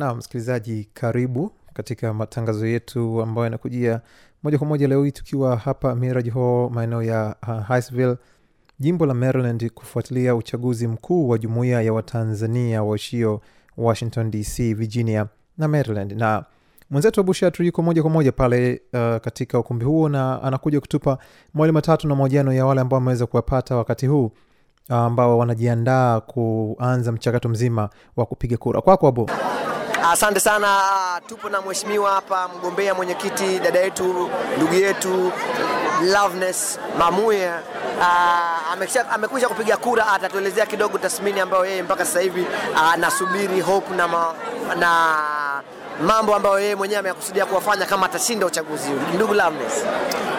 na msikilizaji karibu katika matangazo yetu ambayo yanakujia moja kwa moja leo hii tukiwa hapa miraj hall maeneo ya uh, Highsville, jimbo la maryland kufuatilia uchaguzi mkuu wa jumuiya ya watanzania waishio washington dc virginia na maryland. Na mwenzetu abushatru yuko moja kwa moja pale uh, katika ukumbi huo na anakuja kutupa mawali matatu na mahojiano ya wale ambao wameweza kuwapata wakati huu ambao wanajiandaa kuanza mchakato mzima wa kupiga kura. Kwako abu Asante sana. Tupo na mheshimiwa hapa, mgombea mwenyekiti, dada yetu, ndugu yetu Loveness Mamuya. Uh, amekwisha kupiga kura, atatuelezea kidogo tathmini ambayo yeye mpaka sasa hivi anasubiri uh, hope na, ma, na mambo ambayo yeye mwenyewe amekusudia kuwafanya kama atashinda uchaguzi huu. Ndugu Lamnes,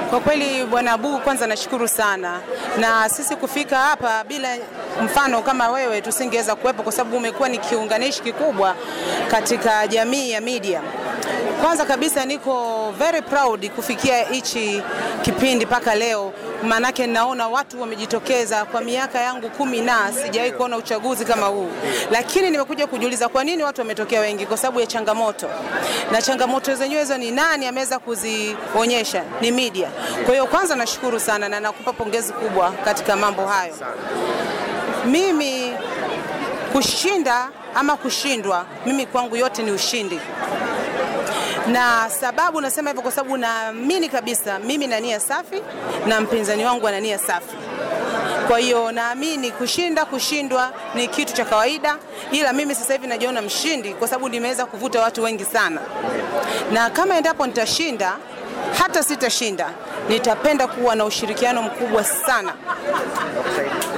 Kwa kweli Bwana Abu, kwanza nashukuru sana, na sisi kufika hapa bila mfano kama wewe tusingeweza kuwepo, kwa sababu umekuwa ni kiunganishi kikubwa katika jamii ya media. Kwanza kabisa niko very proud kufikia hichi kipindi mpaka leo, maanake naona watu wamejitokeza. Kwa miaka yangu kumi na sijawahi kuona uchaguzi kama huu, lakini nimekuja kujiuliza kwa nini watu wametokea wengi, kwa sababu ya changamoto, na changamoto zenyewe hizo ni nani ameweza kuzionyesha? Ni media. Kwa hiyo kwanza nashukuru sana na nakupa pongezi kubwa katika mambo hayo. Mimi kushinda ama kushindwa, mimi kwangu yote ni ushindi na sababu nasema hivyo kwa sababu naamini kabisa mimi na nia safi na mpinzani wangu ana nia safi. Kwa hiyo naamini kushinda kushindwa ni kitu cha kawaida, ila mimi sasa hivi najiona mshindi kwa sababu nimeweza kuvuta watu wengi sana, na kama endapo nitashinda hata sitashinda, nitapenda kuwa na ushirikiano mkubwa sana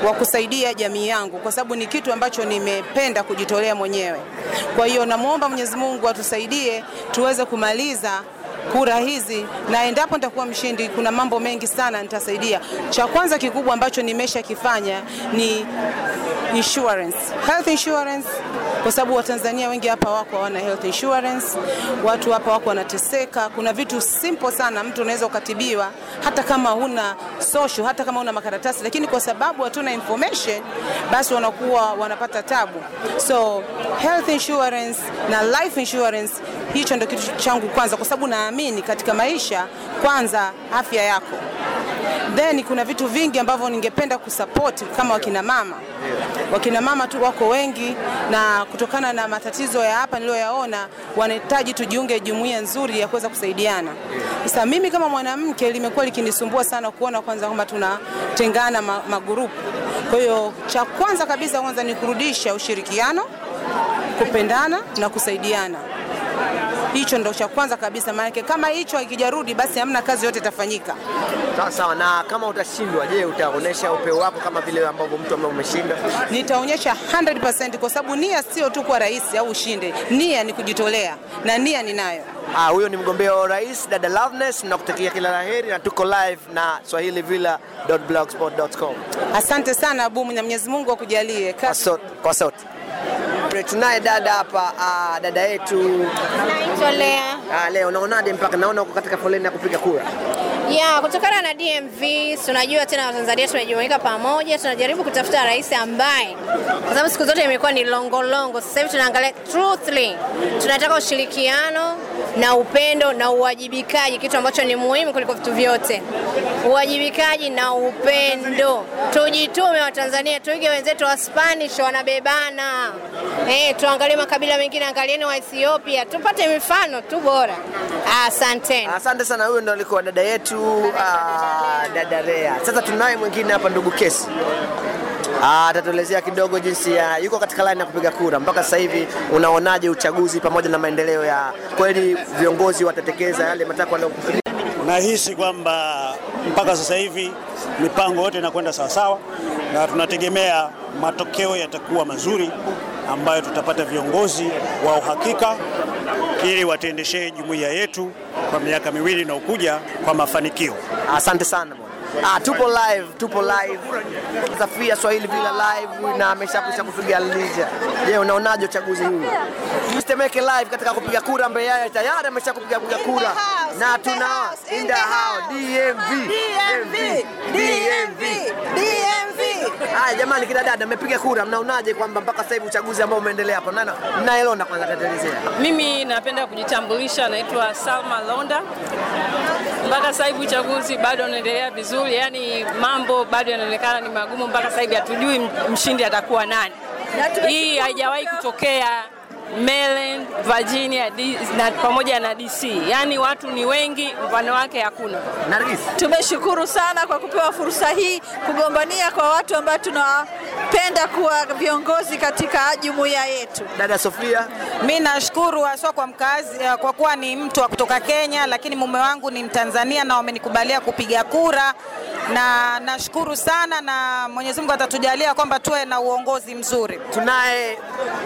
wa kusaidia jamii yangu, kwa sababu ni kitu ambacho nimependa kujitolea mwenyewe. Kwa hiyo namwomba Mwenyezi Mungu atusaidie tuweze kumaliza kura hizi, na endapo nitakuwa mshindi, kuna mambo mengi sana nitasaidia. Cha kwanza kikubwa ambacho nimeshakifanya ni insurance, health insurance kwa sababu Watanzania wengi hapa wako hawana health insurance, watu hapa wako wanateseka. Kuna vitu simple sana, mtu unaweza ukatibiwa hata kama huna social, hata kama huna makaratasi, lakini kwa sababu hatuna information, basi wanakuwa wanapata tabu. So health insurance na life insurance, hicho ndio kitu changu kwanza, kwa sababu naamini katika maisha, kwanza afya yako then kuna vitu vingi ambavyo ningependa kusupport kama wakina mama. Wakina mama tu wako wengi, na kutokana na matatizo ya hapa niliyoyaona, wanahitaji tujiunge jumuiya nzuri ya kuweza kusaidiana. Sasa mimi kama mwanamke, limekuwa likinisumbua sana kuona kwanza kwamba tunatengana ma, magurupu. Kwa hiyo cha kwanza kabisa, kwanza ni kurudisha ushirikiano, kupendana na kusaidiana hicho ndo cha kwanza kabisa, maanake kama hicho hakijarudi basi hamna kazi yote itafanyika. Sawa sawa. Na kama utashindwa, je, utaonyesha upeo wako kama vile ambavyo mtu ambaye umeshinda? Nitaonyesha 100% kwa sababu nia sio tu kwa rais au ushinde, nia ni kujitolea na nia ninayo. Ah, huyo ni mgombea wa rais dada Loveness, nakutakia kila la heri na tuko live na swahili swahilivilla.blogspot.com. Asante sana Abumu, na Mwenyezi Mungu akujalie. Kwa sote, sote. Tunaye dada hapa, uh, dada yetu Naitwa Lea. ah, leo unaonaje? Mpaka naona uko katika foleni ya kupiga kura. Ya, kutokana na DMV tunajua tena Watanzania tumejumuika pamoja, tunajaribu kutafuta rais ambaye, kwa sababu siku zote imekuwa ni longolongo. Sasa hivi tunaangalia truthfully, tunataka ushirikiano na upendo na uwajibikaji, kitu ambacho ni muhimu kuliko vitu vyote. Uwajibikaji na upendo, tujitume Watanzania, tuige wenzetu wa Spanish wanabebana. Eh, tuangalie makabila mengine, angalieni wa Ethiopia, tupate mifano tu bora. Asante, Asante sana, huyo ndo alikuwa dada yetu ah, dada Rea. Sasa tunaye mwingine hapa, ndugu Kesi atatuelezea atatuelezea kidogo jinsi ya yuko katika line ya kupiga kura. Mpaka sasa hivi unaonaje uchaguzi pamoja na maendeleo ya kweli, viongozi watatekeza yale matakwa leo? Nahisi kwamba mpaka sasa hivi mipango yote inakwenda sawasawa, na tunategemea matokeo yatakuwa mazuri, ambayo tutapata viongozi wa uhakika ili watuendeshee jumuiya yetu kwa miaka miwili inayokuja kwa mafanikio. Asante sana bwana. Ah, tupo live, tupo live. Safia Swahili Villa live na ameshakwisha kupiga lija. Je, unaonaje uchaguzi huu? Mstemeke live katika kupiga kura mbele yake tayari ameshakupiga kupiga kura. Na tuna in the house DMV. DMV. DMV. DMV. Haya jamani, kina dada, mmepiga kura, mnaonaje kwamba mpaka sasa hivi uchaguzi ambao umeendelea hapo, nana mnaelonda kwanza, katelezea, Mimi napenda kujitambulisha, naitwa Salma Londa. Mpaka sasa hivi uchaguzi bado unaendelea vizuri, yani mambo bado yanaonekana ni magumu. Mpaka sasa hivi hatujui mshindi atakuwa nani. Hii haijawahi kutokea Maryland, Virginia D, na pamoja na DC, yaani watu ni wengi, mfano wake hakuna. Nargis, Tumeshukuru sana kwa kupewa fursa hii kugombania kwa watu ambao tunawapenda kuwa viongozi katika jumuiya yetu. dada Sofia, Mi nashukuru haswa kwa mkazi eh, kwa kuwa ni mtu wa kutoka Kenya, lakini mume wangu ni Mtanzania na wamenikubalia kupiga kura, na nashukuru sana, na Mwenyezi Mungu atatujalia kwamba tuwe na uongozi mzuri. tunaye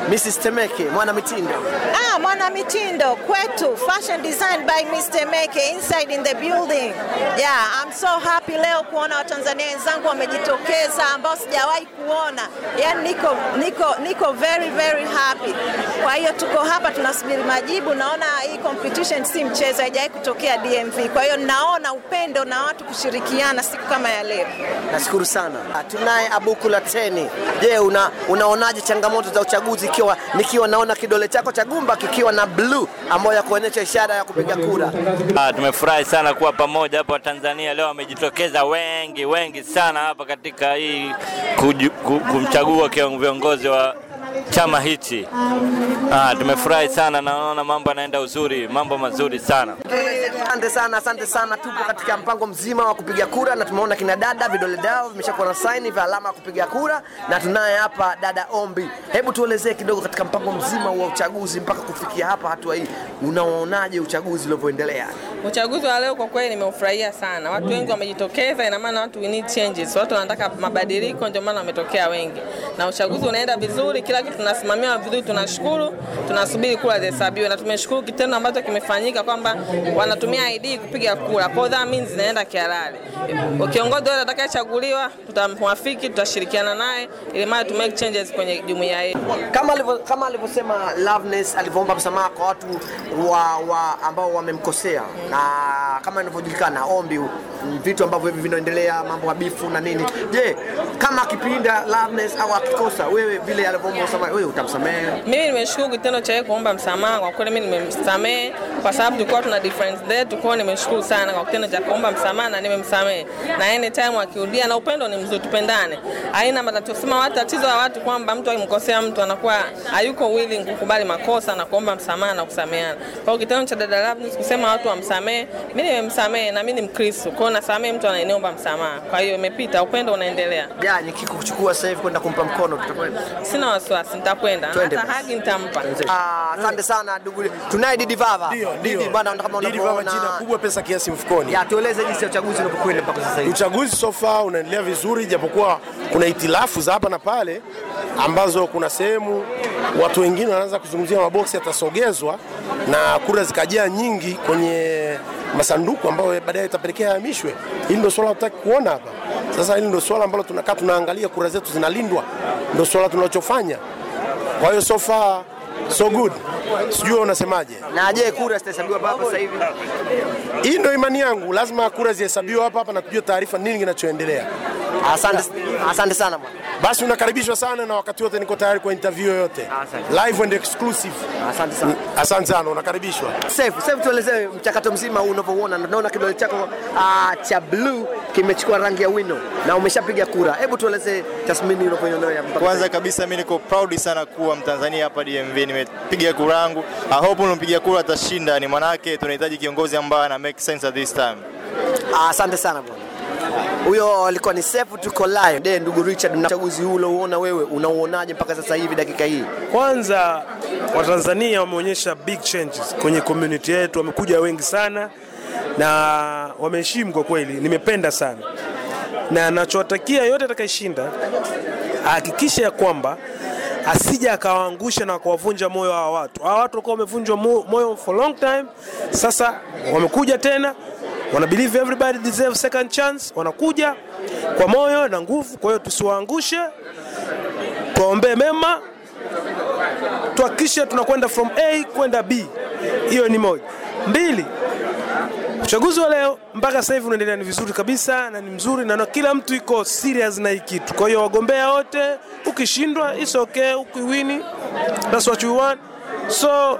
Mrs. Temeke mwana mitindo. Ah, mwana mitindo kwetu, fashion design by Mr. Temeke inside in the building. Yeah, I'm so happy leo kuona Watanzania wenzangu wamejitokeza ambao sijawahi kuona. Yaani niko niko niko very very happy. Kwa hiyo tuko hapa tunasubiri majibu. Naona hii competition si mchezo, haijawahi kutokea DMV. Kwa hiyo naona upendo na watu kushirikiana siku kama ya leo. Nashukuru sana. Ah, Tunaye Abuku Lateni. Je, una, unaonaje changamoto za uchaguzi ikiwa nikiwa naona kidole chako cha gumba kikiwa na bluu ambayo ya kuonyesha ishara ya kupiga kura? Ah, tumefurahi sana kuwa pamoja hapa Tanzania leo, wamejitokeza wengi wengi sana hapa katika hii kumchagua kiongozi viongozi wa chama hichi. Ah, tumefurahi sana, naona mambo yanaenda uzuri, mambo mazuri sana. Asante sana, asante sana. Tupo katika mpango mzima wa kupiga kura na tumeona kina dada vidole dao vimeshakuwa na saini vya alama ya kupiga kura, na tunaye hapa dada Ombi. Hebu tuelezee kidogo katika mpango mzima wa uchaguzi mpaka kufikia hapa hatua hii, unaonaje uchaguzi ulivyoendelea? Uchaguzi wa leo kwa kweli nimeufurahia sana. Watu wengi wamejitokeza, ina maana watu we need changes. Watu wanataka mabadiliko, ndio maana wametokea wengi, na uchaguzi unaenda vizuri, kila kitu tunasimamia vizuri. Tunashukuru, tunasubiri kura zihesabiwe, na tumeshukuru kitendo ambacho kimefanyika kwamba wanatumia ID kupiga kura, kwa that means zinaenda kihalali. Kiongozi wote atakayechaguliwa tutamwafiki, tutashirikiana naye ili mali to make changes kwenye jumuiya yetu. kama alivyo kama alivyosema Loveness alivyoomba msamaha kwa watu wa, wa ambao wamemkosea na kama inavyojulikana ombi vitu ambavyo hivi vinaendelea mambo ya bifu na nini. Je, kama akipinda Loveness au akikosa, wewe vile alivyoomba msamaha, wewe utamsamehe? Mimi nimeshukuru kitendo cha yeye kuomba msamaha. Kwa kweli mimi nimemsamehe kwa sababu tulikuwa tuna difference zetu. Kwa nimeshukuru sana kwa kitendo cha kuomba msamaha na nimemsamehe, na anytime akirudia, na upendo ni mzuri, tupendane, haina matatizo. Sema watu tatizo la watu kwamba mtu akimkosea mtu anakuwa hayuko willing kukubali makosa na kuomba msamaha na kusameheana. Kwa hiyo kitendo cha dada Loveness kusema watu wamsamehe, mimi nimemsamehe na mimi ni Mkristo, kwa hiyo nasamehe mtu anayeniomba msamaha. Kwa hiyo imepita, upendo unaendelea. Ja, nikikuchukua sasa hivi kwenda kumpa mkono tutakwenda. Sina wasiwasi, nitakwenda hata hagi nitampa. Ah, Asante sana ndugu. Tunaye Didi Vava. Ndio, Didi ndio. bwana, kama Didi unavyoona. jina kubwa, pesa kiasi mfukoni. Ya, tueleze jinsi ya uchaguzi unavyokwenda mpaka sasa hivi. Uchaguzi so far unaendelea vizuri, japokuwa kuna itilafu za hapa na pale ambazo kuna sehemu watu wengine wanaanza kuzungumzia maboksi yatasogezwa na kura zikajaa nyingi kwenye masanduku ambayo baadaye itapelekea yahamishwe. Hili ndio swala tunataka kuona hapa. Sasa hili ndio swala ambalo tunakaa tunaangalia kura zetu zinalindwa, ndio swala tunachofanya. Kwa hiyo so far so good, sijui unasemaje? Na je, kura zitahesabiwa hapa sasa hivi? Hii ndio imani yangu, lazima kura zihesabiwe hapa hapa na tujue taarifa nini kinachoendelea. Asante, asante sana bwana. Basi unakaribishwa sana na wakati wote niko tayari kwa interview yoyote. Asante. Live and exclusive. Asante sana. Asante sana, unakaribishwa. Safe, safe tuelezee mchakato mzima huu unavyoona. Naona kidole chako ah, cha blue kimechukua rangi ya wino na umeshapiga kura. Hebu tuelezee tathmini unavyoiona mpaka Kwanza kabisa mimi niko proud sana kuwa Mtanzania hapa DMV. Nimepiga kura yangu. I hope unampiga kura atashinda, ni manake tunahitaji kiongozi ambaye ana make sense at this time. Ah, Asante sana bwana. Huyo alikuwa ni Sefu, tuko live. De, ndugu Richard, na uchaguzi huu uliouona wewe unauonaje mpaka sasa hivi dakika hii? Kwanza Watanzania wameonyesha big changes kwenye community yetu, wamekuja wengi sana na wameheshimu kwa kweli, nimependa sana na nachowatakia yote atakayeshinda ahakikishe ya kwamba asija akawaangusha na kuwavunja moyo hawa watu. Hawa watu walikuwa wamevunjwa moyo for long time, sasa wamekuja tena, wana believe everybody deserve second chance, wanakuja kwa moyo na nguvu. Kwa hiyo tusiwaangushe, tuwaombee mema, tuhakikishe tunakwenda from A kwenda B. Hiyo ni moja. Mbili, Uchaguzi wa leo mpaka sasa hivi unaendelea ni vizuri kabisa na ni mzuri na kila mtu iko serious na hii kitu. Kwa hiyo wagombea wote, ukishindwa it's okay, ukiwini that's what you want. So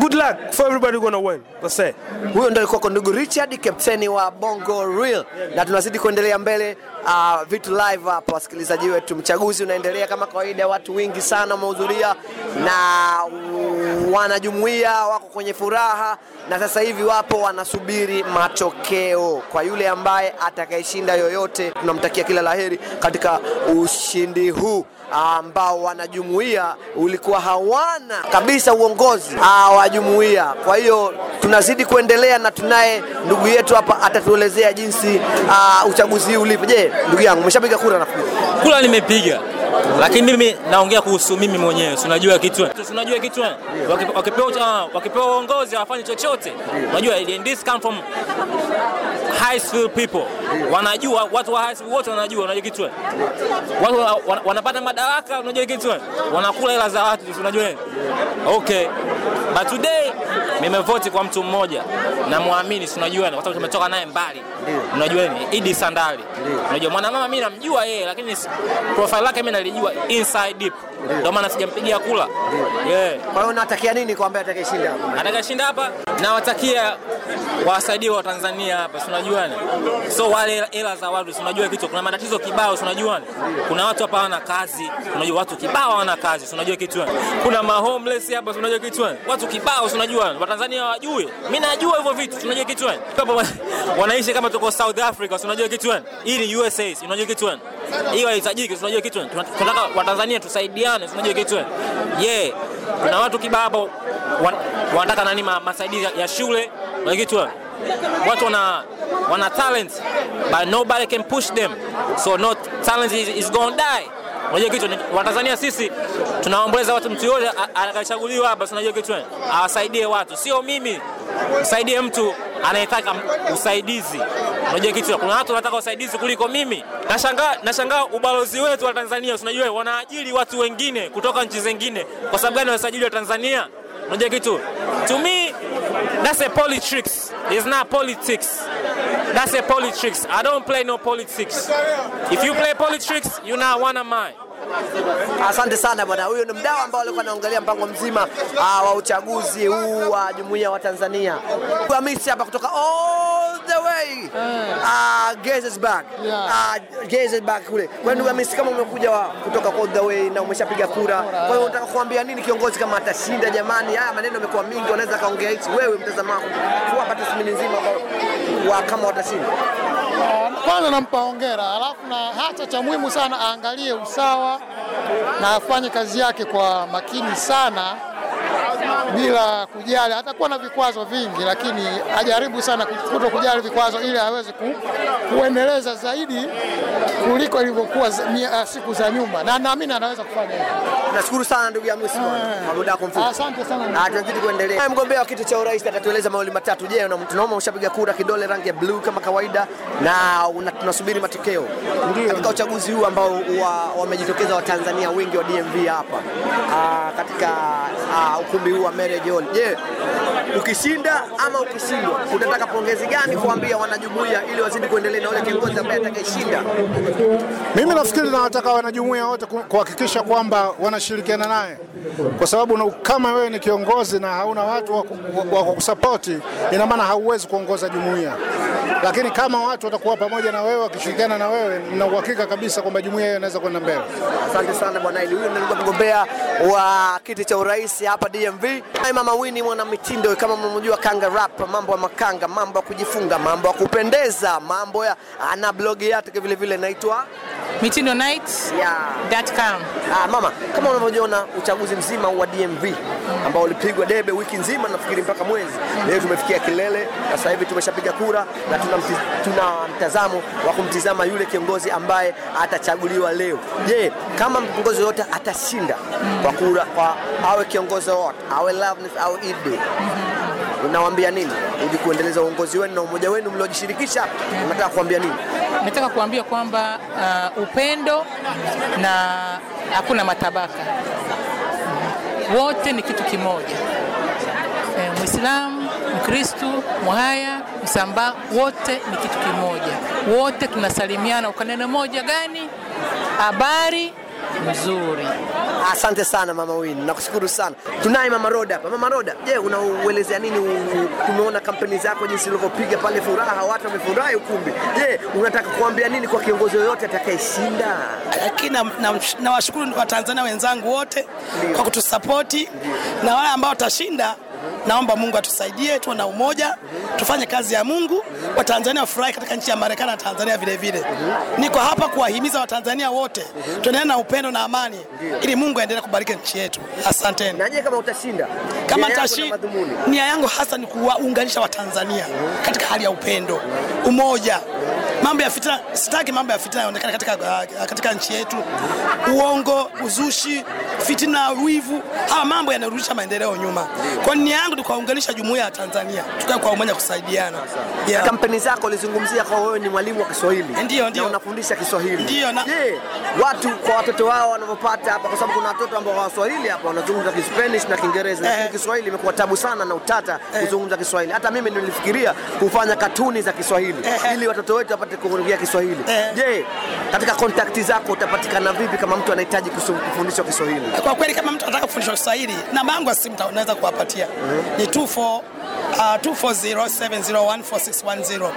good luck for everybody gonna win. That's it. Huyo ndo alikuwa ndugu Richard, kapteni wa Bongo Real, na tunazidi kuendelea mbele uh, vitu live hapa, wasikilizaji wetu. Mchaguzi unaendelea kama kawaida, watu wengi sana wamehudhuria na wanajumuia wako kwenye furaha, na sasa hivi wapo wanasubiri matokeo. Kwa yule ambaye atakayeshinda yoyote, tunamtakia kila la heri katika ushindi huu ambao wanajumuia ulikuwa hawana kabisa uongozi ah, wa jumuiya. Kwa hiyo tunazidi kuendelea na tunaye ndugu yetu hapa atatuelezea jinsi uh, uchaguzi huu. Je, ndugu yangu umeshapiga kura nafikiri? kura nimepiga lakini mimi naongea kuhusu mimi mwenyewe, si unajua kitu, si unajua kitu, Waki- wakipewa wakipewa uongozi hawafanyi chochote. Unajua this come from high school people, wanajua watu wa high school wote wanajua, unajua kitu, watu wanapata madaraka, unajua kitu, wanakula hela za watu, si unajua? Okay. But today nimevoti kwa mtu mmoja. Na muamini, si unajua, kwa sababu tumetoka naye mbali, unajua ni Idi Sandali, unajua mwanamama mimi namjua yeye, lakini profile lake mimi nalijua inside deep, ndio. Maana sijampigia kula. Yeah. Kwa hiyo unatakia nini kwa ambaye atakayeshinda hapa? Atakayeshinda hapa, nawatakia wasaidie wa Tanzania hapa, si unajua ni? So wale hela- za watu, si unajua kitu, kuna matatizo kibao, si unajua ni? Kuna watu hapa hawana kazi, unajua watu kibao hawana kazi, si unajua kitu, kuna ma homeless hapa, si unajua kitu, watu kibao, si unajua, wa Tanzania hawajui, mimi najua hivyo vitu, si unajua kitu, hapa wanaishi kama tuko South Africa, si unajua kitu, hii ni USA, si unajua kitu, hiyo haihitajiki, si unajua kitu, tunataka wa Tanzania tusaidiane, si unajua kitu, yeah, kuna watu kibao wanataka nani ma- masaidizi ya- shule unajua kitu watu wana wana talent but nobody can push them. So no talent is, is gonna die. Unajua kitu wa watanzania sisi tunaomboleza watu mtu yote atakachaguliwa hapa unajua kitu awasaidie watu. Sio mimi msaidie mtu anayetaka usaidizi unajua kitu kuna watu wanataka usaidizi kuliko mimi. Nashangaa nashangaa ubalozi wetu wa Tanzania unajua wanaajiri watu wengine kutoka nchi zingine. Kwa sababu gani wasajili wa Tanzania? Unajua kitu? To me that's a politics. It's not politics. That's a politics. I don't play no politics. If you play politics you're not one of mine Asante sana bwana. Huyo ni mdau ambao alikuwa anaongelea mpango mzima uh, wa uchaguzi huu wa jumuiya wa Tanzania. Hamisi hapa kutoka all the way uh, Gettysburg uh, Gaithersburg kule. Kwa ndugu Hamisi, kama umekuja kutoka all the way na umeshapiga kura, kwa hiyo unataka kuambia nini kiongozi kama atashinda? Jamani, haya maneno yamekuwa mingi, wanaweza kaongea hichi. Wewe mtazamaji, kuwapa tathmini nzima wa kama watashinda. Kwanza nampa hongera, alafu na hata cha muhimu sana aangalie usawa na afanye kazi yake kwa makini sana bila kujali. Atakuwa na vikwazo vingi, lakini ajaribu sana kuto kujali vikwazo ili aweze ku, kuendeleza zaidi kuliko ilivyokuwa uh, siku za nyuma, na naamini anaweza kufanya hivyo. Nashukuru sana ndugu ya Simon, kwa muda wako mfupi. Asante sana. Ah, tunazidi kuendelea. Mgombea wa kiti cha urais atatueleza mawili matatu. Je, una- tunaomba ushapiga kura kidole rangi ya blue kama kawaida na una, tunasubiri matokeo katika uchaguzi huu ambao wamejitokeza wa- Watanzania wengi wa DMV hapa ah, katika ah, ukumbi wa Marriage Hall. Je, ukishinda ama ukishindwa, unataka pongezi gani kuambia wanajumuiya ili wazidi kuendelea na ule kiongozi ambaye atakayeshinda? Mimi nafikiri nawataka wanajumuiya wote kuhakikisha kwamba wanashirikiana naye, kwa sababu kama wewe ni kiongozi na hauna watu wa kukusapoti, ina maana hauwezi kuongoza jumuiya. Lakini kama watu watakuwa pamoja na wewe, wakishirikiana na wewe, na uhakika kabisa kwamba jumuiya hiyo inaweza kwenda mbele. Asante sana bwana Eli. Huyu ndio mgombea wa kiti cha urais hapa DMV. Naye Mama Winnie mwana mitindo, kama mnamjua Kanga Rap, mambo ya makanga, mambo ya kujifunga, mambo ya kupendeza, mambo ya ana blog yake vile vile inaitwa Mitindo Night yeah. Ah, mama, kama unavyojiona uchaguzi mzima wa DMV ambao ulipigwa debe wiki nzima, nafikiri mpaka mwezi. Leo tumefikia kilele, na sasa hivi tumeshapiga kura na tuna, tuna mtazamo wa kumtizama yule kiongozi ambaye atachaguliwa leo. Je, kama kiongozi yote atashinda kwa kura, kwa awe kiongozi wote, awe Loveness au Idi, unawaambia nini ili kuendeleza uongozi wenu na umoja wenu mliojishirikisha? Unataka kuambia nini? Nataka kuambia kwamba uh, upendo na hakuna matabaka, wote ni kitu kimoja. E, Mwislamu, Mkristu, Mhaya, Msambaa, wote ni kitu kimoja, wote tunasalimiana kwa neno moja gani? Habari nzuri. Asante sana mama Wini, nakushukuru sana. Tunaye mama Roda hapa. Mama Roda, je, unauelezea nini? Tumeona kampeni zako jinsi ulivyopiga pale, furaha, watu wamefurahi ukumbi. Je, unataka kuambia nini kwa kiongozi yoyote atakayeshinda? lakini nawashukuru na- na- na Watanzania wenzangu wote kwa kutusapoti na wale ambao watashinda, naomba Mungu atusaidie, tuwe na umoja, tufanye kazi ya Mungu, Watanzania wafurahi katika nchi ya Marekani na Tanzania vile vile. Niko hapa kuwahimiza Watanzania wote tuendelee na upendo na amani, ili Mungu aendelee kubariki nchi yetu. Asanteni. Na je, kama utashinda, kama nitashinda, nia yangu hasa ni kuwaunganisha Watanzania katika hali ya upendo, umoja. Mambo ya fitina, sitaki mambo ya fitina yaonekane katika, katika nchi yetu, uongo, uzushi, fitina, wivu, haya mambo yanarudisha maendeleo nyuma. Kwa nia yangu ni kuwaunganisha jumuiya ya Tanzania, tukae kwa umoja, kusaidiana. Yeah. Kampeni zako ulizungumzia kwa wewe ni mwalimu wa Kiswahili. Ndio, ndio. Na unafundisha Kiswahili. Ndio, na Je, watu kwa watoto wao wanavyopata hapa kwa sababu kuna watoto ambao Waswahili hapa wanazungumza Kispanish na Kiingereza lakini Kiswahili imekuwa tabu sana na utata kuzungumza Kiswahili. Hata mimi nilifikiria kufanya katuni za Kiswahili eh, ili watoto wetu wapate kuongea Kiswahili. Je, katika kontakti zako utapatikana vipi kama mtu anahitaji kufundishwa Kiswahili? Kwa kweli kama mtu anataka kufundishwa Kiswahili, namba yangu ya simu naweza kuwapatia ni 24 Uh, 24070146110.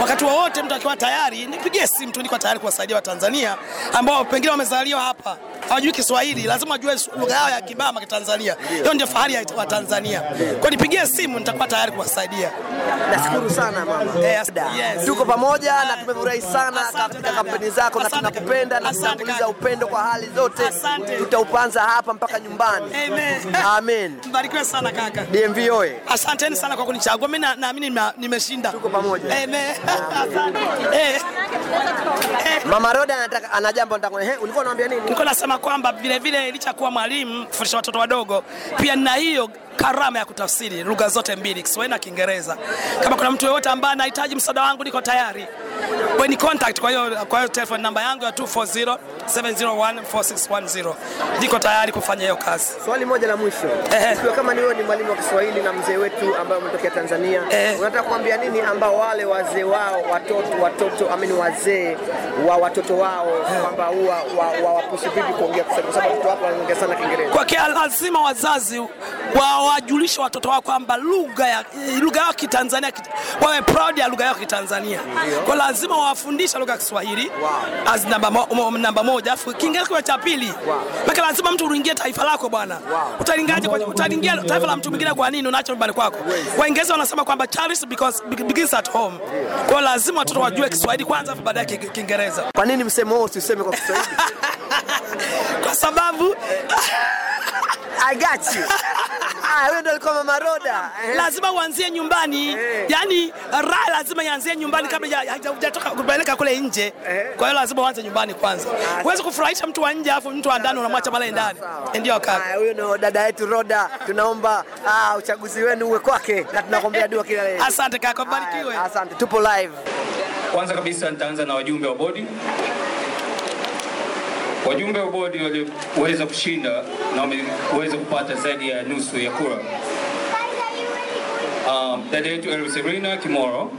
Wakati wowote mtu akiwa tayari, nipigie simu tu, niko tayari kuwasaidia Watanzania ambao pengine wamezaliwa hapa hawajui Kiswahili, lazima wajue lugha yao ya kibama Kitanzania. Hiyo ndio fahari ya Watanzania. Kwa nipigie simu, nitakuwa tayari kuwasaidia. Nashukuru sana mama. Yes. Tuko pamoja na tumefurahi sana katika kampeni zako na tunakupenda na tunakuuliza upendo kwa hali zote. Tutaupanza hapa mpaka nyumbani. Amen. Amen. Mbarikiwe sana kaka. DMV oye. Asanteni sana kwa kunichagua. Mimi naamini nimeshinda. Tuko pamoja. Asante. Eh. Mama Roda anataka ana jambo nataka. Eh, ulikuwa unaambia nini? Niko nasema kwamba vile vile licha kuwa mwalimu kufundisha watoto wadogo, pia na hiyo karama ya kutafsiri lugha zote mbili, Kiswahili na Kiingereza. Kama kuna mtu yeyote ambaye anahitaji msaada wangu, niko tayari. Kwa ni contact, kwa hiyo kwa hiyo telephone namba yangu ya 240 701 4610. Niko tayari kufanya hiyo kazi. Swali moja la mwisho. Ikiwa kama ni wewe ni mwalimu wa Kiswahili na mzee wetu ambaye umetokea Tanzania, unataka kuambia nini ambao wale wazee wao watoto watoto amini wazee wa watoto wao kwamba huwa wa- wawapushi vipi kuongea kwa sababu watoto wao wanaongea sana Kiingereza. Kwa kia lazima wazazi wawajulishe watoto wao kwamba lugha ya lugha yao Kitanzania kit- wawe proud ya lugha yao Kitanzania. Kwa lazima wawafundishe lugha ya Kiswahili as namba, mo, mo- namba moja, afu Kiingereza kwa cha pili. Maana lazima mtu uingie taifa lako bwana. Utalingaje kwa utalingia taifa la mtu mwingine kwa nini unaacha nyumbani kwako? Waingereza wanasema kwamba charity because begins at home. Kwa lazima watoto wajue Kiswahili kwanza afu baadaye Kiingereza. Kwa nini msemo huo usiseme kwa Kiswahili? Kwa sababu I got you. Ah, wewe ndio alikuwa Mama Roda. Eh. lazima uanzie nyumbani yani raha lazima ianzie nyumbani kabla ya- hujatoka kupeleka kule nje kwa hiyo lazima uanze nyumbani kwanza huwezi kufurahisha mtu wa nje afu mtu wa ndani unamwacha pale ndani ndio kaka Ah, Huyo ndio dada yetu Roda. Tunaomba ah, uchaguzi wenu uwe kwake na tunakuombea dua kila leo. asante kaka barikiwe Asante. Tupo live. Kwanza kabisa nitaanza na wajumbe wa bodi. Wajumbe wa bodi walioweza kushinda na wameweza kupata zaidi ya nusu ya kura. Um, dada yetu Elserina Kimoro?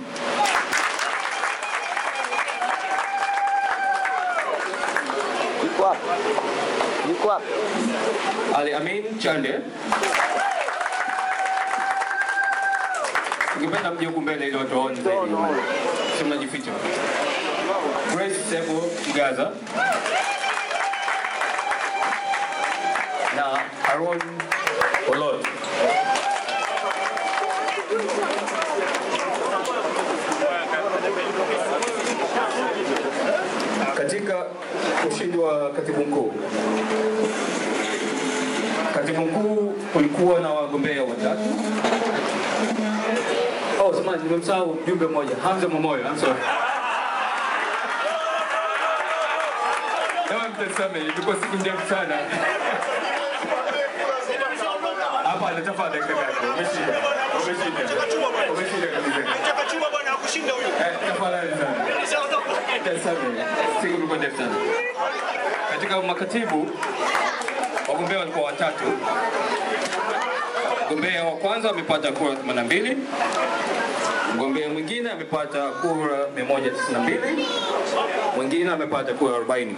Ali Amin Chande. ukipenda mje huku mbele ili watu waone zaidi. Mnajificha. Grace Sebo Mgaza. Aaron Olot. Katika ushindi wa katibu mkuu Katibu mkuu kulikuwa na wagombea watatu. Oh, samahani, nimemsahau mjumbe mmoja, Hamza Momoyo. I'm sorry. Ilikuwa siku ndefu sana. Hapana, tafadhali kaka, umeshinda. Umeshinda. Umeshinda kabisa. Eh, tafadhali sana. Mtasamehe, siku ilikuwa ndefu sana. Katika makatibu wagombea walikuwa watatu. Mgombea wa kwanza amepata kura 82. Mgombea mwingine amepata kura 192. Mwingine amepata kura 40.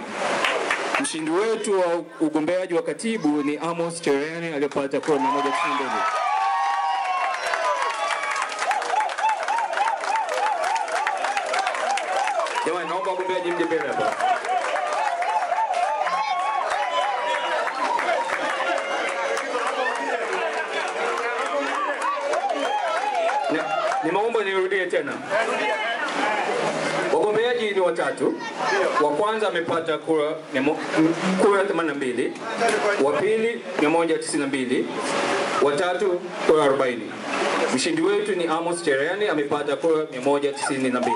Mshindi wetu wa ugombeaji wa katibu ni Amos Chereni aliyopata kura 192. Jamani, naomba wagombeaji mje mbele hapa. Ni- Nimeomba nirudie tena. Wagombeaji ni watatu. Wa kwanza amepata kura m- kura 82, wa pili 192, wa tatu kura 40. Mshindi wetu ni Amos Cherehani amepata kura 192.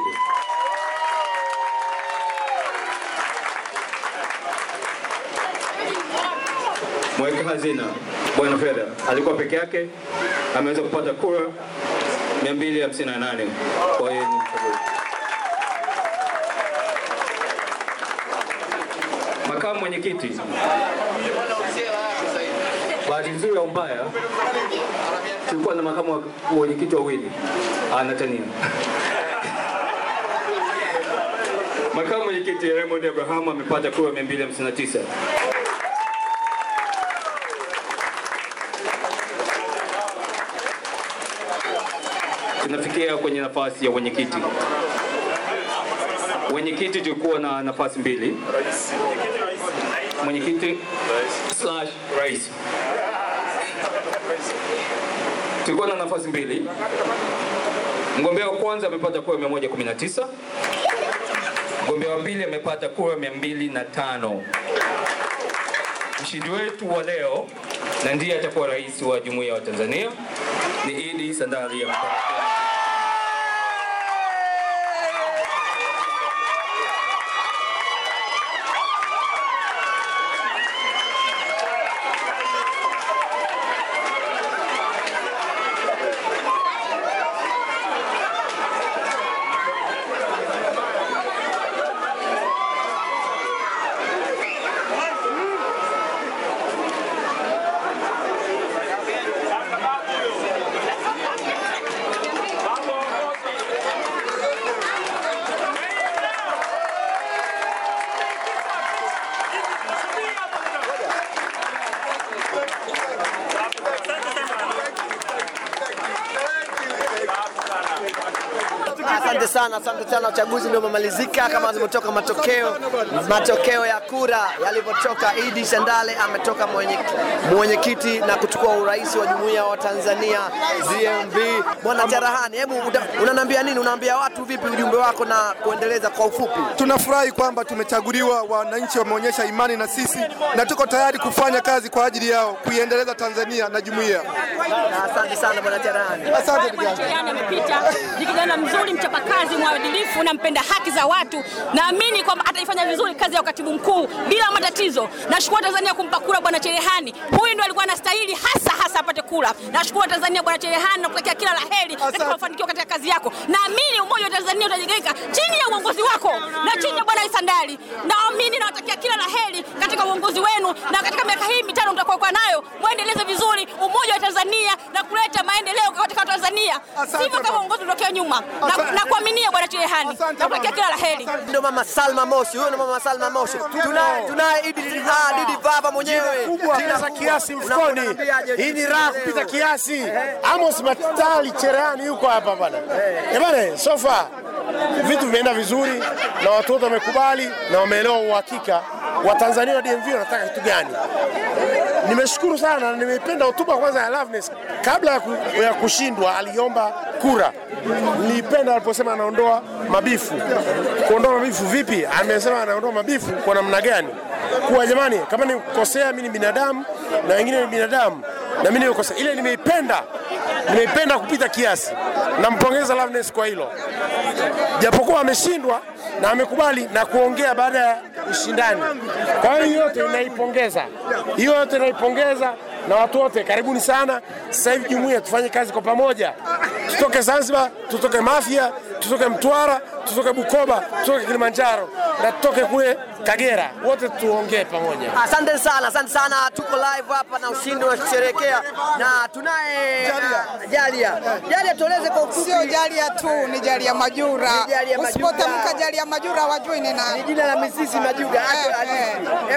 Mweka hazina Bwana Fedha alikuwa peke yake, ameweza kupata kura 258. Kwa hiyo. Makamu mwenyekiti, bahati nzuri au mbaya, tulikuwa na makamu wa mwenyekiti wawili anatanini Makamu mwenyekiti Raymond Abraham amepata kura 259. Tunafikia kwenye nafasi ya wenyekiti. Wenyekiti tulikuwa na nafasi mbili, mwenyekiti slash rais. Tulikuwa na nafasi mbili. Mgombea wa kwanza amepata kura 119. Mgombea wa pili amepata kura 205. Mshindi wetu wa leo na ndiye atakuwa rais wa Jumuiya wa Tanzania ni Idi Sandalia ya Asante sana, asante sana. Uchaguzi ndio umemalizika kama zimetoka matokeo matokeo ya kura yalivyotoka. Idi Shandale ametoka mwenye- mwenyekiti na kuchukua urais wa jumuiya wa Tanzania ZMV. Bwana Charahani, hebu unaniambia nini? Unaambia watu vipi ujumbe wako na kuendeleza kwa ufupi? Tunafurahi kwamba tumechaguliwa, wananchi wameonyesha imani na sisi na tuko tayari kufanya kazi kwa ajili yao kuiendeleza Tanzania na jumuiya. Na Asante sana bwana Charani. Asante bwana Charani amepita, ni kijana mzuri, mchapakazi, mwadilifu na mpenda haki za watu. Naamini kwamba ataifanya vizuri kazi ya katibu mkuu bila matatizo. Nashukuru Tanzania kumpa kura bwana Cherehani, huyu ndo alikuwa anastahili hasa hasa apate kura. Nashukuru Tanzania bwana Cherehani na kutakia kila la heri katika mafanikio katika kazi yako. Naamini umoja wa Tanzania utajengeka chini ya uongozi wako na chini ya bwana Isandali. Naamini nawatakia kila la heri katika uongozi wenu na katika miaka hii mitano mtakuwa nayo, mwendeleze vizuri umoja wa Tanzania na kuleta maendeleo katika Tanzania, sivyo kama uongozi utokea nyuma. Na, na kuaminia bwana Cherehani, nakutakia kila la heri. Ndio mama Salma Moshi, huyo ndio mama Salma Moshi. Tunaye tunaye Idi Didi Baba mwenyewe. Jina pesa kiasi mfukoni. Hii ni raha kupita kiasi. Amos Matali Cherehani yuko hapa bwana. Eh bwana, so far vitu vimeenda vizuri na watu wote wamekubali na wameelewa uhakika wa Tanzania na DMV wanataka kitu gani. Nimeshukuru sana na nimeipenda hotuba kwanza ya Loveness kabla ya, ya kushindwa aliomba kura. Nilipenda aliposema anaondoa mabifu. Kuondoa mabifu vipi? Amesema anaondoa mabifu kwa namna gani? Kuwa jamani, kama nikosea mimi ni binadamu na wengine ni binadamu na mimi nimekosea. Ile nimeipenda, nimeipenda kupita kiasi. Nampongeza Loveness kwa hilo, japokuwa ameshindwa na amekubali na kuongea baada ya ushindani. Kwa hiyo yote naipongeza, hiyo yote naipongeza na watu wote, karibuni sana. Sasa hivi jumuiya tufanye kazi kwa pamoja, tutoke Zanzibar, tutoke Mafia, tutoke Mtwara, tutoke Bukoba, tutoke Kilimanjaro na tutoke kule Kagera, wote tuongee pamoja. Asante sana, asante sana. Tuko live hapa na ushindi unasherehekea na tunaye Jalia. Jalia, tueleze kwa ufupi. Sio Jalia tu, ni Jalia Majura. Usipotamka Jalia Majura wajui ni nani. Ni jina la Misisi Majuga.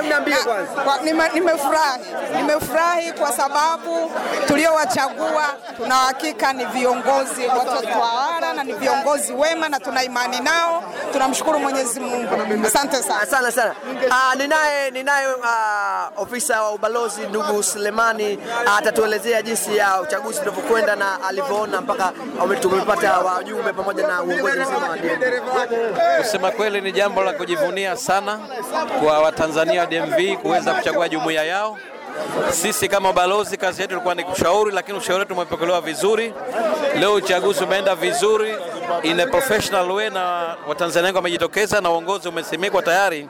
Hebu niambie kwanza. Nimefurahi, nimefurahi kwa sababu tuliowachagua tuna hakika ni viongozi watotawala na ni viongozi wema na tuna imani nao. Tunamshukuru Mwenyezi Mungu. Asante sana. Asante sana. Ah, ninaye ninaye ah, ofisa wa ubalozi ndugu Selemani ah, atatuelezea jinsi ya uchaguzi ulivyokwenda na alivyoona mpaka tumepata wajumbe pamoja na uongozi mzima. Kusema kweli ni jambo la kujivunia sana kwa Watanzania wa DMV kuweza kuchagua jumuiya yao. Sisi kama balozi kazi yetu ilikuwa ni kushauri, lakini ushauri wetu umepokelewa vizuri. Leo uchaguzi umeenda vizuri in a professional way, na Watanzania wengi wamejitokeza na uongozi umesimikwa tayari,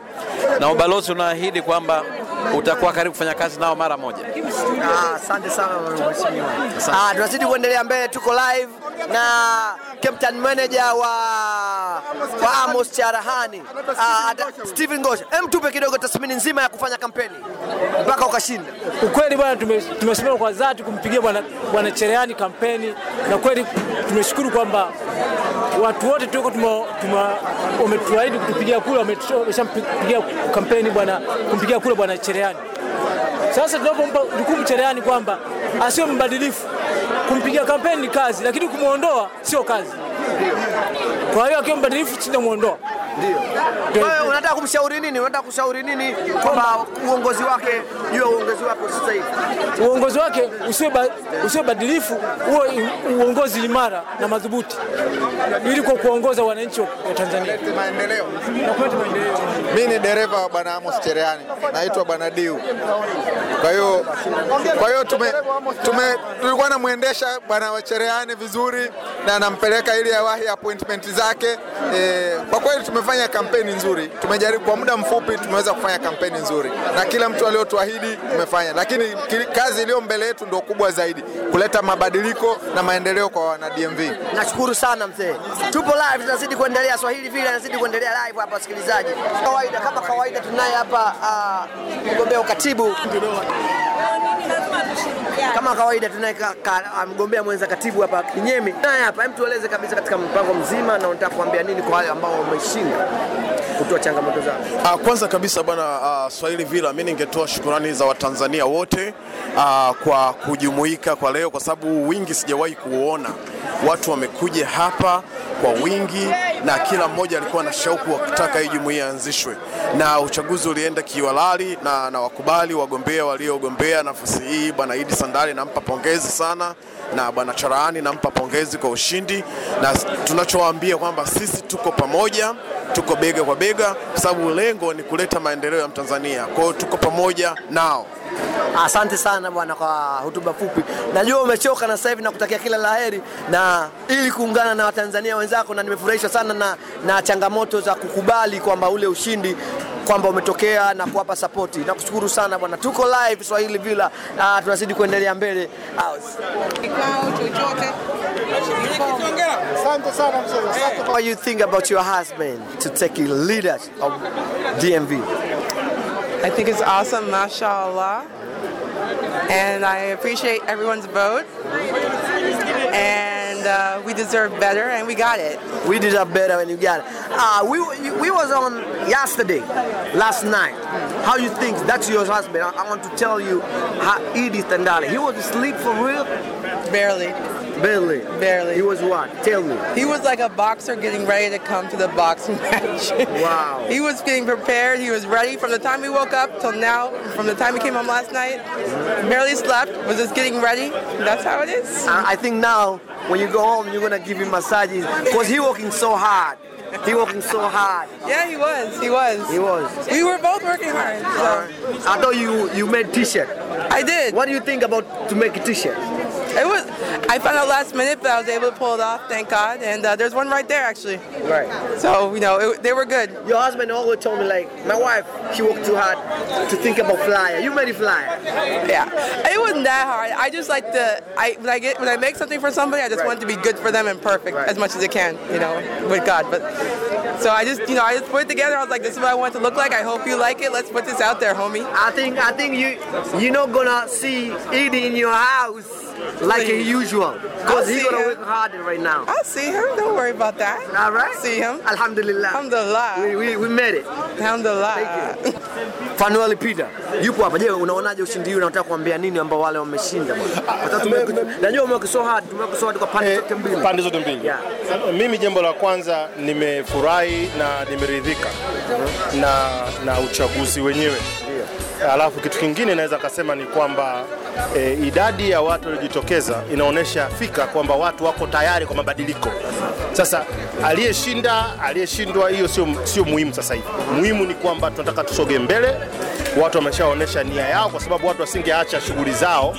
na ubalozi unaahidi kwamba utakuwa karibu kufanya kazi nao mara moja. Ah, Asante sana mheshimiwa. Ah, tunazidi kuendelea mbele, tuko live na captain manager wa wa Amos Charahani ah, Steven Gosha. Hem, tupe kidogo tathmini nzima ya kufanya kampeni mpaka ukashinda. Ukweli bwana, tumesimama kwa dhati kumpigia bwana bwana Cherehani kampeni, na kweli tumeshukuru kwamba watu wote tuko wametuahidi kutupigia kura, wameshampigia kampeni bwana, kumpigia kura bwana Cherehani. Sasa tunapompa jukumu Cherehani kwamba asiwe mbadilifu, kumpigia kampeni ni kazi, lakini kumwondoa sio kazi. Kwa hiyo akiwa mbadilifu, tunamuondoa. Kwa hiyo unataka kumshauri nini? Unataka kushauri nini kwamba uongozi wake juu ya uongozi wako sasa hivi? uongozi wake usiwe usiwe badilifu, uwe uongozi imara na madhubuti, ili kwa kuongoza wananchi wa Tanzania maendeleo. na kuleta maendeleo. Mimi ni dereva wa bwana Amos Cherehani, naitwa bwana Diu. Kwa hiyo kwa hiyo tume, tume tulikuwa namwendesha bwana wa Cherehani vizuri na nampeleka ili awahi appointment zake. E, kwa kweli tumefanya kampeni nzuri, tumejaribu kwa muda mfupi, tumeweza kufanya kampeni nzuri na kila mtu aliyotuahidi tumefanya, lakini kazi iliyo mbele yetu ndio kubwa zaidi, kuleta mabadiliko na maendeleo kwa wana DMV. Nashukuru sana mzee. Tupo live, tunazidi kuendelea Swahili vile anazidi kuendelea live hapa, wasikilizaji. Kawaida kama kawaida, tunaye hapa mgombea uh, ukatibu kama kawaida tunaye ah, mgombea mwenza katibu hapa Kinyemi naye hapa. Hem, tueleze kabisa katika mpango mzima na unataka kuambia nini kwa wale ambao wameshinda kutoa changamoto zao. Ah, kwanza kabisa bwana uh, Swahili Villa, mimi ningetoa shukurani za Watanzania wote uh, kwa kujumuika kwa leo, kwa sababu wingi sijawahi kuona. Watu wamekuja hapa kwa wingi na kila mmoja alikuwa na shauku wa kutaka hii jumuiya ianzishwe, na uchaguzi ulienda kiwalali, na, na wakubali wagombea waliogombea nafasi hii. Bwana Idi Sandali nampa pongezi sana na bwana Charaani, nampa pongezi kwa ushindi, na tunachowaambia kwamba sisi tuko pamoja tuko bega kwa bega, kwa sababu lengo ni kuleta maendeleo ya Mtanzania. Kwa hiyo tuko pamoja nao. Asante sana bwana kwa hotuba fupi. Najua umechoka na sasa hivi nakutakia kila la heri na ili kuungana na Watanzania wenzako, na nimefurahishwa sana na, na changamoto za kukubali kwamba ule ushindi kwamba umetokea na kuwapa sapoti. Nakushukuru sana bwana. Tuko live Swahili Villa, uh, tunazidi kuendelea mbele. Kikao chochote Asante sana mzee. What do you think about your husband to take a leader of DMV? I think it's awesome, mashallah. And I appreciate everyone's vote. And uh, we deserve better, and we got it. We deserve better and you got it. Uh, we, we was on yesterday, last night. How you think that's your husband? I, I want to tell you how Edith Tandale. He was asleep for real? Barely. Barely. Barely. He was what? Tell me. He was like a boxer getting ready to come to the boxing match. Wow. he was getting prepared. He was ready from the time he woke up till now. From the time he came home last night, barely slept. Was just getting ready. That's how it is. I, I think now when you go home, you're gonna give him massages because he working so hard. He working so hard. Yeah, he was. He was. He was. We were both working hard. So. I thought you you made t-shirt. I did. What do you think about to make a t-shirt? It was. I found out last minute, but I was able to pull it off. Thank God. And uh, there's one right there actually. Right. So you know it, they were good. Your husband always told me like my wife, she worked too hard to think about flyer. You made it flyer. Yeah, it wasn't that hard. I just like to. I when I get when I make something for somebody, I just want it to be good for them and perfect as much as it can. You know, with God. But So I just, you know, I just put it together. I was like, this is what I want it to look like. I hope you like it. Let's put this out there, homie. I think I think you you're not gonna see Edie in your house like usual I'll because he's gonna him. work harder right now. I see him. Don't worry about that. All right. See him. Alhamdulillah. Alhamdulillah. We, we, we made it. Alhamdulillah. Thank you. Fanuel Peter yupo hapa. Je, unaonaje ushindi huu? Unataka kuambia nini ambao wale wameshinda bwana? Kwa sababu tume- Najua umeweka so hard, tumeweka so hard kwa pande zote mbili. pande zote mbili. Yeah. Mimi jambo la kwanza nimefurahi na nimeridhika na, na uchaguzi wenyewe. Alafu kitu kingine naweza kasema ni kwamba e, idadi ya watu waliojitokeza inaonyesha fika kwamba watu wako tayari kwa mabadiliko. Sasa aliyeshinda aliyeshindwa, hiyo sio sio muhimu sasa hivi. Muhimu ni kwamba tunataka tusoge mbele. Watu wameshaonyesha nia yao, kwa sababu watu wasingeacha shughuli zao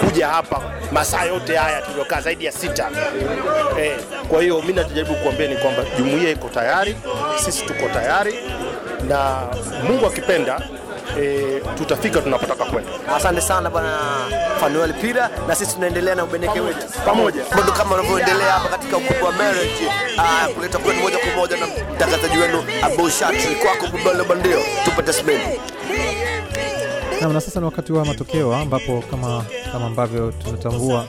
kuja hapa masaa yote haya tuliokaa zaidi ya sita. E, kwa hiyo mimi najaribu kuambia ni kwamba jumuiya iko tayari, sisi tuko tayari na Mungu akipenda e, tutafika tunapotaka kwenda. Asante sana bwana Fanuel Pira, na sisi tunaendelea na ubeneke wetu. Pamoja. Bado kama unavyoendelea hapa katika ukubwa wa marriage uh, kuleta kwenu moja kwa moja na mtangazaji wenu Abu Shatri, kwako Bubale Bandio, tupe tasmini. Na sasa ni wakati wa matokeo ah, ambapo kama kama ambavyo tunatambua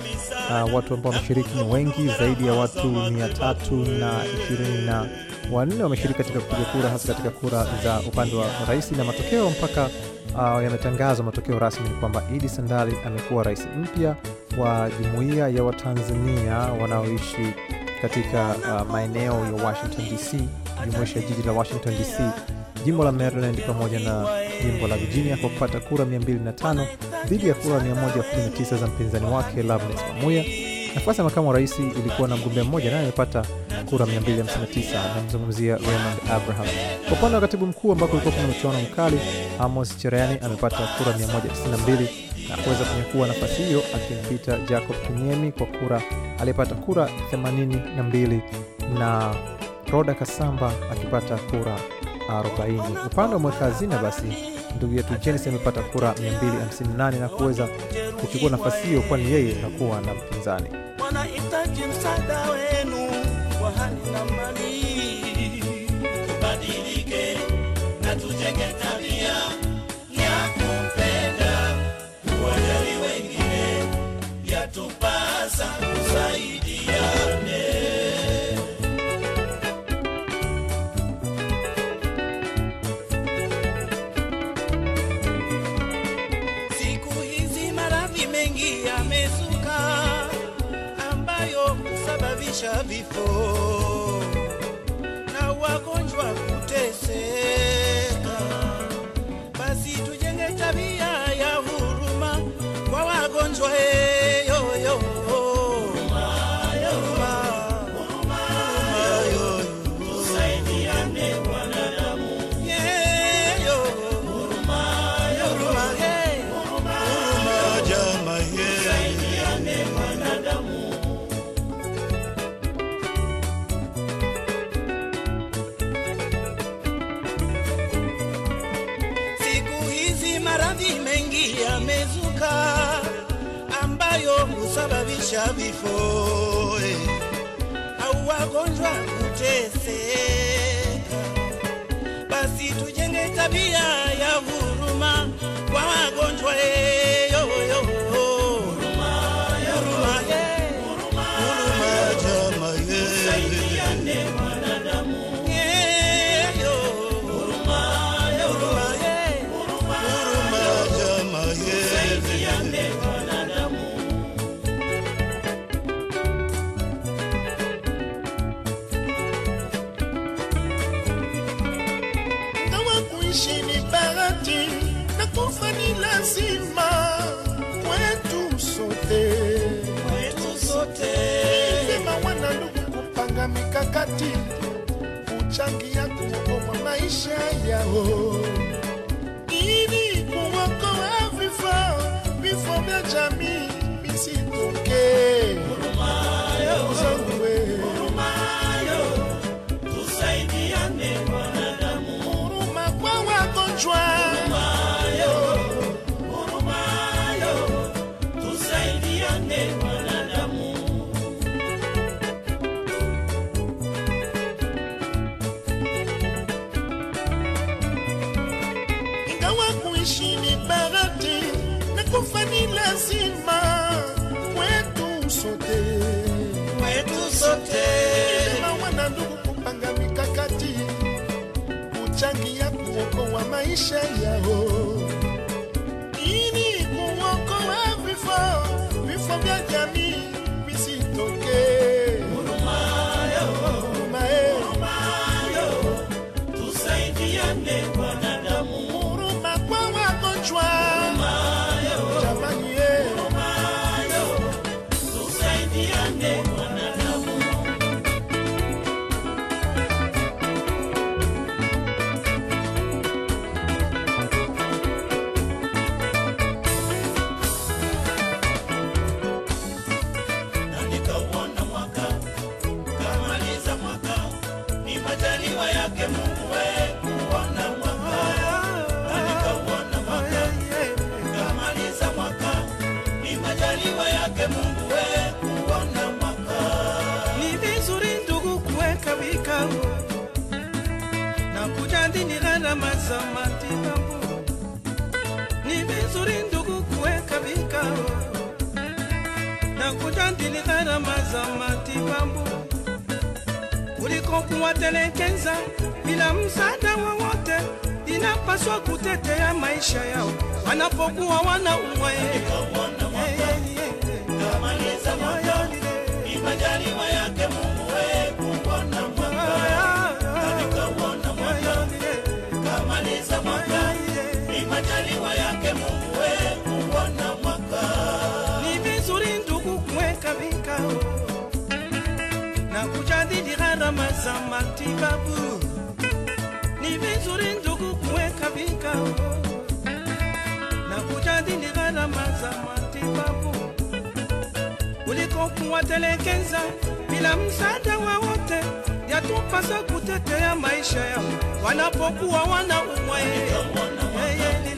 uh, watu ambao wanashiriki ni wengi zaidi ya watu 323 wanne wameshiriki katika kupiga kura hasa katika kura za upande wa rais na matokeo mpaka uh, yametangazwa matokeo rasmi kwamba Idi Sandali amekuwa rais mpya wa jumuiya ya Watanzania wanaoishi katika uh, maeneo ya Washington DC jumuisha jiji la Washington DC jimbo la Maryland pamoja na jimbo la Virginia kwa kupata kura 205 dhidi ya kura 119 za mpinzani wake Loveness Mamuya. Nafasi ya makamu wa rais ilikuwa na mgombea mmoja naye amepata kura 259, namzungumzia Raymond Abraham. Kwa upande wa katibu mkuu ambako ulikuwa kuna mchuano mkali, Amos chereani amepata kura 192 na kuweza kunyakua nafasi hiyo akimpita Jacob Kinyemi kwa kura aliyepata kura 82 na Roda Kasamba akipata kura 40. Upande wa mweka hazina basi ndugu yetu Jenis amepata kura 258 na kuweza kuchukua nafasi hiyo, kwani yeye hakuwa na mpinzani. wanahitaji msaada wenu wa hali na mali. Tubadilike na tujenge tabia ya kupenda, kuwajali wengine, yatupasa kusaidiane. Kuchangia kuokoa maisha yao ili kuokoa vifo vifo vya jamii visitokee. Maisha yao. ili gharama za matibabu. Ni vizuri ndugu kuweka vikao na kujadili gharama za matibabu kuliko kuwatelekeza bila msaada wowote. Inapaswa kutetea maisha yao wanapokuwa wanaumwa. Ni majaliwa yake Mungu wana mwaka Ni vizuri ndugu kuweka vikao na kujadili gharama za matibabu. Ni vizuri ndugu kuweka vikao na kujadili gharama za matibabu kuliko kuwatelekeza bila msaada wowote. Yatupasa kutetea maisha yao wanapokuwa wanaumwa.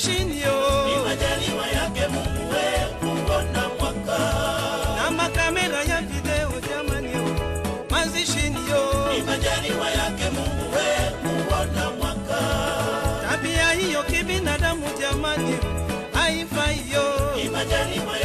mazishinio ni majaliwa yake Mungu we kuona mwaka? Na makamera ya video jamanio yo. Ni majaliwa yake Mungu we kuona mwaka? Tabia hiyo kibinadamu jamani ni majaliwa